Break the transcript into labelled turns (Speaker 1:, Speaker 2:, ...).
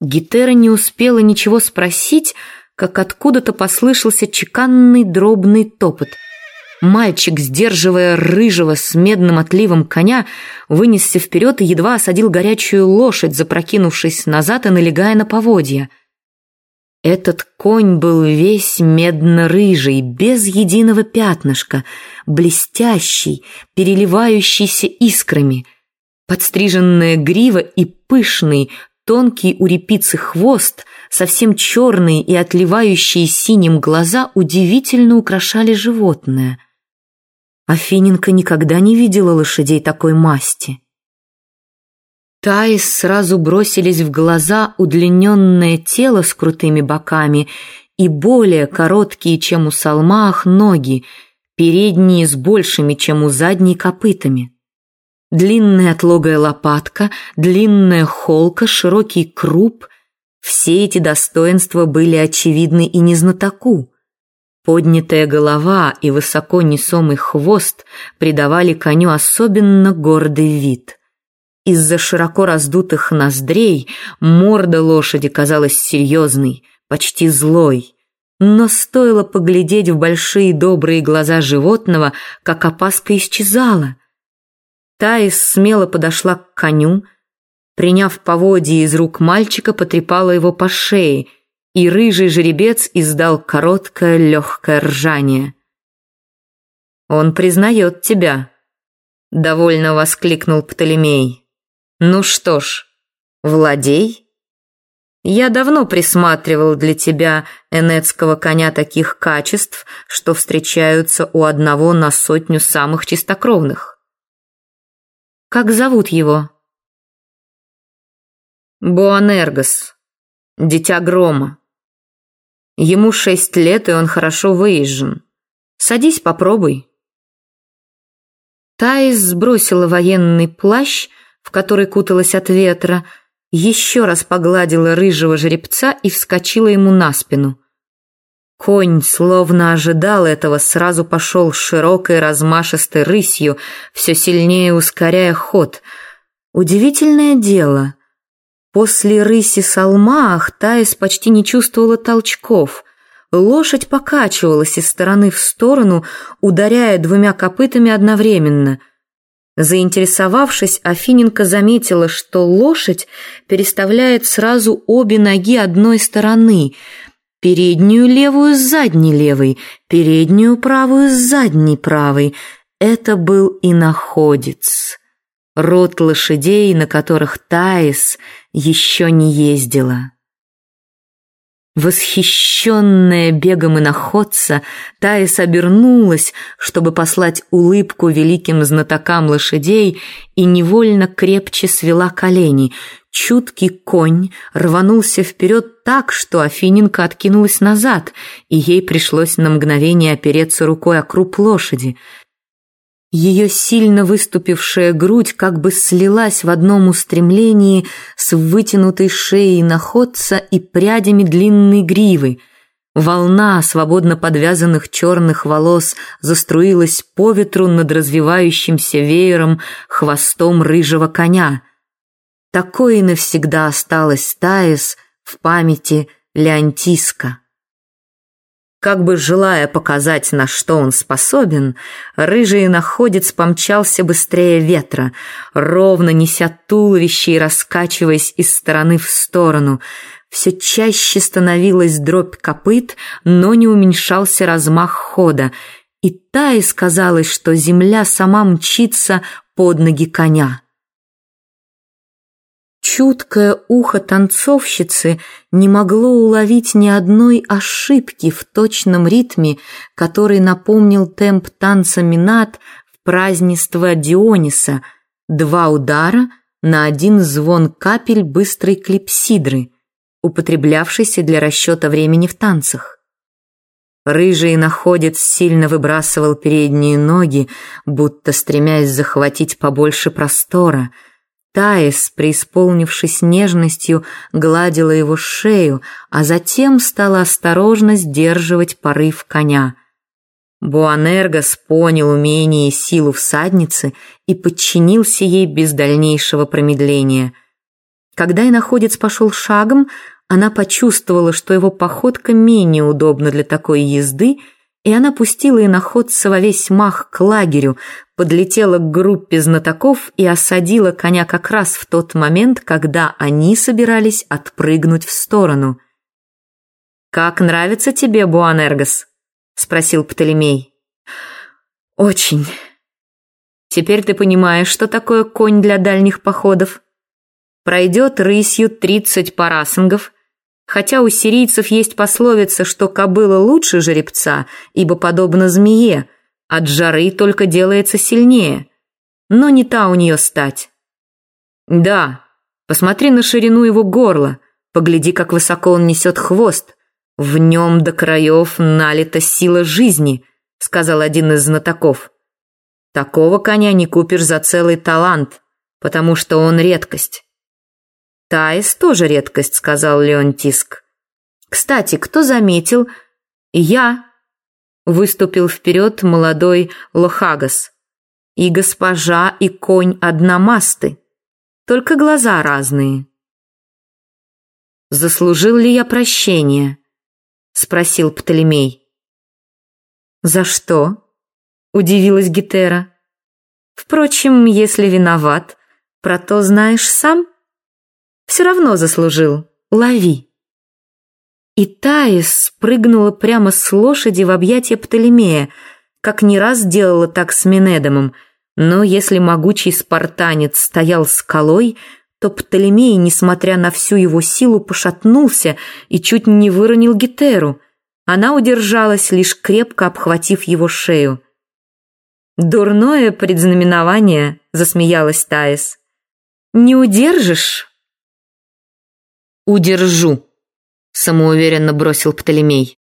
Speaker 1: Гетера не успела ничего спросить, как откуда-то послышался чеканный дробный топот. Мальчик, сдерживая рыжего с медным отливом коня, вынесся вперед и едва осадил горячую лошадь, запрокинувшись назад и налегая на поводья. Этот конь был весь медно-рыжий, без единого пятнышка, блестящий, переливающийся искрами. Подстриженная грива и пышный, тонкий у репицы хвост, совсем черные и отливающие синим глаза удивительно украшали животное. Афиненко никогда не видела лошадей такой масти. Таис сразу бросились в глаза удлиненное тело с крутыми боками и более короткие, чем у салмаах, ноги, передние с большими, чем у задней, копытами. Длинная отлогая лопатка, длинная холка, широкий круп – все эти достоинства были очевидны и незнатоку. Поднятая голова и высоко несомый хвост придавали коню особенно гордый вид. Из-за широко раздутых ноздрей морда лошади казалась серьезной, почти злой. Но стоило поглядеть в большие добрые глаза животного, как опаска исчезала. Таис смело подошла к коню, приняв поводье из рук мальчика, потрепала его по шее, и рыжий жеребец издал короткое легкое ржание. «Он признает тебя», — довольно воскликнул Птолемей. Ну что ж, владей. Я давно присматривал для тебя энетского коня таких качеств, что встречаются у одного на сотню самых чистокровных. Как зовут его? Буанергос, дитя грома. Ему шесть лет, и он хорошо выезжен. Садись, попробуй. Таис сбросила военный плащ, в который куталась от ветра, еще раз погладила рыжего жеребца и вскочила ему на спину. Конь, словно ожидал этого, сразу пошел широкой размашистой рысью, все сильнее ускоряя ход. Удивительное дело. После рыси Салмаах Таис почти не чувствовала толчков. Лошадь покачивалась из стороны в сторону, ударяя двумя копытами одновременно — Заинтересовавшись, Афиненко заметила, что лошадь переставляет сразу обе ноги одной стороны, переднюю левую с задней левой, переднюю правую с задней правой. Это был иноходец. Род лошадей, на которых Таис еще не ездила. Восхищенная бегом иноходца, Таис обернулась, чтобы послать улыбку великим знатокам лошадей, и невольно крепче свела колени. Чуткий конь рванулся вперед так, что Афиненко откинулась назад, и ей пришлось на мгновение опереться рукой о круп лошади. Ее сильно выступившая грудь как бы слилась в одном устремлении с вытянутой шеей находца и прядями длинной гривы. Волна свободно подвязанных черных волос заструилась по ветру над развивающимся веером хвостом рыжего коня. Такое навсегда осталось Таис в памяти Леонтиска. Как бы желая показать, на что он способен, рыжий находец помчался быстрее ветра, ровно неся туловище и раскачиваясь из стороны в сторону. Все чаще становилась дробь копыт, но не уменьшался размах хода, и та и сказалось, что земля сама мчится под ноги коня. Чуткое ухо танцовщицы не могло уловить ни одной ошибки в точном ритме, который напомнил темп танца Минат в празднество Диониса, два удара на один звон капель быстрой клипсидры, употреблявшейся для расчета времени в танцах. Рыжий находец сильно выбрасывал передние ноги, будто стремясь захватить побольше простора – Таис, преисполнившись нежностью, гладила его шею, а затем стала осторожно сдерживать порыв коня. Буанергос понял умение и силу всадницы и подчинился ей без дальнейшего промедления. Когда иноходец пошел шагом, она почувствовала, что его походка менее удобна для такой езды, и она пустила иноходца во весь мах к лагерю, подлетела к группе знатоков и осадила коня как раз в тот момент, когда они собирались отпрыгнуть в сторону. «Как нравится тебе, Буанергос?» — спросил Птолемей. «Очень. Теперь ты понимаешь, что такое конь для дальних походов?» Пройдет рысью тридцать парасангов, хотя у сирийцев есть пословица, что кобыла лучше жеребца, ибо подобно змее, от жары только делается сильнее, но не та у нее стать. Да, посмотри на ширину его горла, погляди, как высоко он несет хвост, в нем до краев налита сила жизни, сказал один из знатоков. Такого коня не купишь за целый талант, потому что он редкость. «Таис тоже редкость», — сказал Леонтиск. «Кстати, кто заметил?» «Я», — выступил вперед молодой Лохагас. «И госпожа, и конь одномасты, только глаза разные». «Заслужил ли я прощения?» — спросил Птолемей. «За что?» — удивилась Гетера. «Впрочем, если виноват, про то знаешь сам». Все равно заслужил. Лови. И Таис спрыгнула прямо с лошади в объятия Птолемея, как не раз делала так с Менедомом, но если могучий спартанец стоял скалой, то Птолемей, несмотря на всю его силу, пошатнулся и чуть не выронил Гетеру. Она удержалась, лишь крепко обхватив его шею. «Дурное предзнаменование», — засмеялась Таис. «Не удержишь?» «Удержу», — самоуверенно бросил Птолемей.